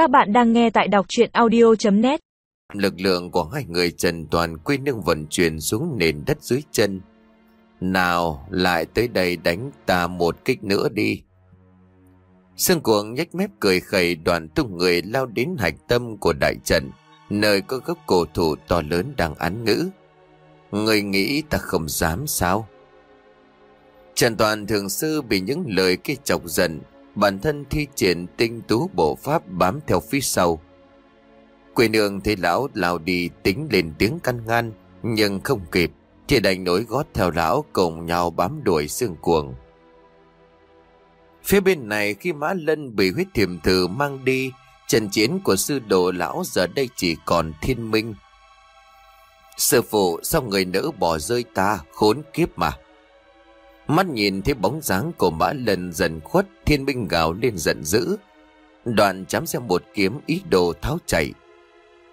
Các bạn đang nghe tại đọc chuyện audio.net Lực lượng của hai người Trần Toàn quy nương vận chuyển xuống nền đất dưới chân. Nào, lại tới đây đánh ta một kích nữa đi. Sương cuồng nhếch mép cười khẩy đoàn tung người lao đến hạch tâm của đại trận, nơi có gốc cổ thủ to lớn đang án ngữ. Người nghĩ ta không dám sao? Trần Toàn thường sư bị những lời kia chọc giận, bản thân thi triển tinh tú bộ pháp bám theo phía sau. Quỷ nương thấy lão lao đi tính lên tiếng căn ngăn, nhưng không kịp, thì đành nối gót theo lão cùng nhau bám đuổi xương cuồng. Phía bên này khi Mã Lân bị huyết thiềm thử mang đi, trận chiến của sư đồ lão giờ đây chỉ còn thiên minh. Sư phụ sao người nữ bỏ rơi ta khốn kiếp mà. Mắt nhìn thấy bóng dáng của mã lần dần khuất thiên minh gào lên giận dữ. Đoạn chám xem một kiếm ý đồ tháo chạy.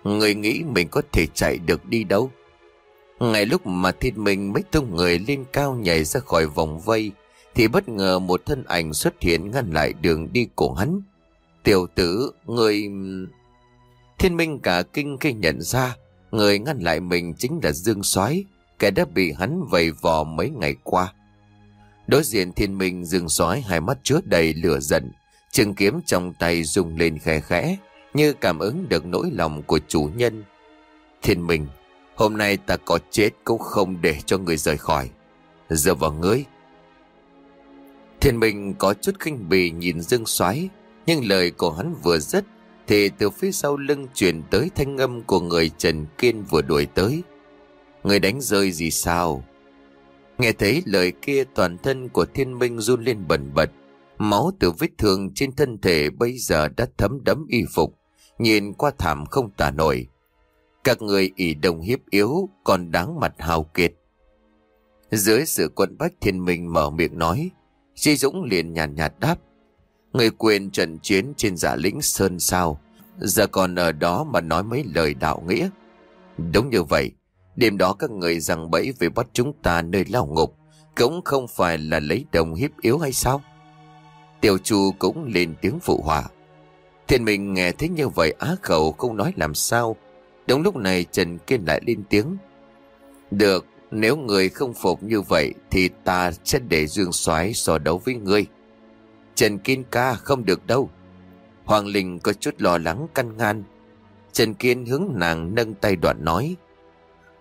Người nghĩ mình có thể chạy được đi đâu. Ngay lúc mà thiên minh mấy tung người lên cao nhảy ra khỏi vòng vây thì bất ngờ một thân ảnh xuất hiện ngăn lại đường đi của hắn. Tiểu tử, người... Thiên minh cả kinh khi nhận ra người ngăn lại mình chính là Dương soái kẻ đã bị hắn vầy vò mấy ngày qua. Đối diện thiên minh dương sói hai mắt chứa đầy lửa giận, trường kiếm trong tay rung lên khẽ khẽ, như cảm ứng được nỗi lòng của chủ nhân. Thiên minh, hôm nay ta có chết cũng không để cho người rời khỏi. Giờ vào ngươi. Thiên minh có chút khinh bì nhìn dương xoáy, nhưng lời của hắn vừa dứt thì từ phía sau lưng truyền tới thanh âm của người Trần Kiên vừa đuổi tới. Người đánh rơi gì sao? Nghe thấy lời kia toàn thân của thiên minh run lên bần bật. Máu từ vết thương trên thân thể bây giờ đã thấm đẫm y phục. Nhìn qua thảm không tả nổi. Các người ỷ đồng hiếp yếu còn đáng mặt hào kiệt. Dưới sự quân bách thiên minh mở miệng nói. Di Dũng liền nhàn nhạt, nhạt đáp. Người quyền trận chiến trên giả lĩnh Sơn sao. Giờ còn ở đó mà nói mấy lời đạo nghĩa. Đúng như vậy. Đêm đó các người rằng bẫy về bắt chúng ta nơi lao ngục, Cũng không phải là lấy đồng hiếp yếu hay sao? Tiểu chu cũng lên tiếng phụ họa. Thiên mình nghe thấy như vậy á khẩu không nói làm sao. Đúng lúc này Trần Kiên lại lên tiếng. Được, Nếu người không phục như vậy Thì ta sẽ để Dương soái so đấu với ngươi. Trần Kiên ca không được đâu. Hoàng Linh có chút lo lắng căn ngăn Trần Kiên hướng nàng nâng tay đoạn nói.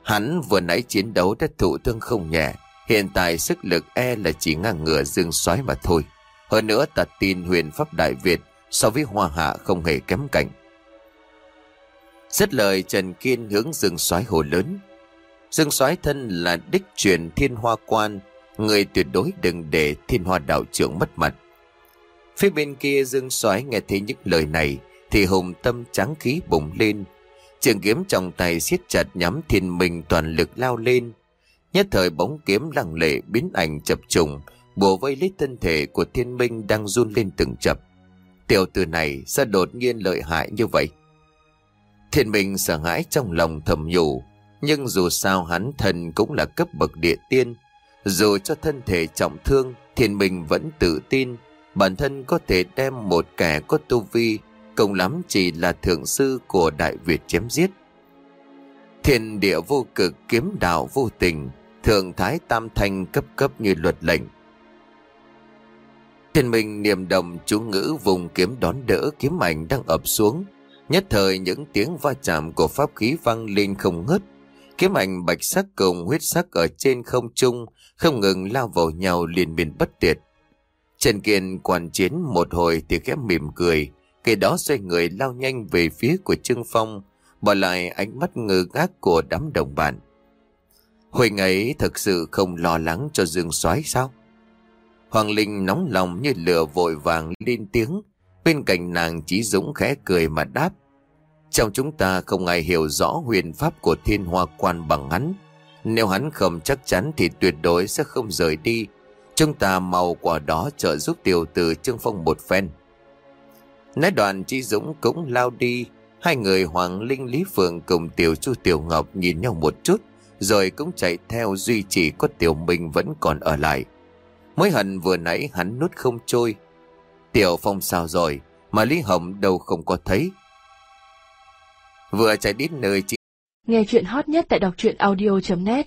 Hắn vừa nãy chiến đấu đã thụ thương không nhẹ, hiện tại sức lực e là chỉ ngang ngửa dương soái mà thôi. Hơn nữa ta tin huyền pháp Đại Việt so với Hoa Hạ không hề kém cạnh. Rất lời Trần Kiên hướng dương soái hồ lớn. Dương soái thân là đích truyền thiên hoa quan, người tuyệt đối đừng để thiên hoa đạo trưởng mất mặt. Phía bên kia dương soái nghe thấy những lời này thì hùng tâm trắng khí bùng lên, Trường kiếm trong tay siết chặt nhắm thiên minh toàn lực lao lên. Nhất thời bóng kiếm lặng lệ biến ảnh chập trùng, bùa vây lấy thân thể của thiên minh đang run lên từng chập. Tiểu tử này sao đột nhiên lợi hại như vậy? Thiên minh sợ hãi trong lòng thầm nhủ, nhưng dù sao hắn thần cũng là cấp bậc địa tiên. Dù cho thân thể trọng thương, thiên minh vẫn tự tin bản thân có thể đem một kẻ có tu vi Cùng lắm chỉ là thượng sư của Đại Việt chém giết. Thiên địa vô cực kiếm đạo vô tình, Thượng thái tam thanh cấp cấp như luật lệnh. Thiên minh niềm đồng chú ngữ vùng kiếm đón đỡ kiếm ảnh đang ập xuống. Nhất thời những tiếng va chạm của pháp khí vang lên không ngớt. Kiếm ảnh bạch sắc cùng huyết sắc ở trên không trung, Không ngừng lao vào nhau liền miền bất tiệt Trần Kiên quản chiến một hồi thì khẽ mỉm cười Kể đó xoay người lao nhanh về phía của Trương Phong, bỏ lại ánh mắt ngơ ngác của đám đồng bạn. Huỳnh ấy thật sự không lo lắng cho Dương soái sao? Hoàng Linh nóng lòng như lửa vội vàng lên tiếng, bên cạnh nàng chỉ dũng khẽ cười mà đáp. Trong chúng ta không ai hiểu rõ huyền pháp của thiên hoa quan bằng hắn. Nếu hắn không chắc chắn thì tuyệt đối sẽ không rời đi. Chúng ta mau quả đó trợ giúp tiểu tử Trương Phong một phen. Nói đoạn Chí Dũng cũng lao đi. Hai người Hoàng Linh, Lý Phượng cùng Tiểu Chu, Tiểu Ngọc nhìn nhau một chút. Rồi cũng chạy theo duy chỉ có Tiểu Minh vẫn còn ở lại. Mới hận vừa nãy hắn nút không trôi. Tiểu Phong sao rồi? Mà Lý Hồng đâu không có thấy Vừa chạy đến nơi chị Nghe chuyện hot nhất tại đọc truyện audio.net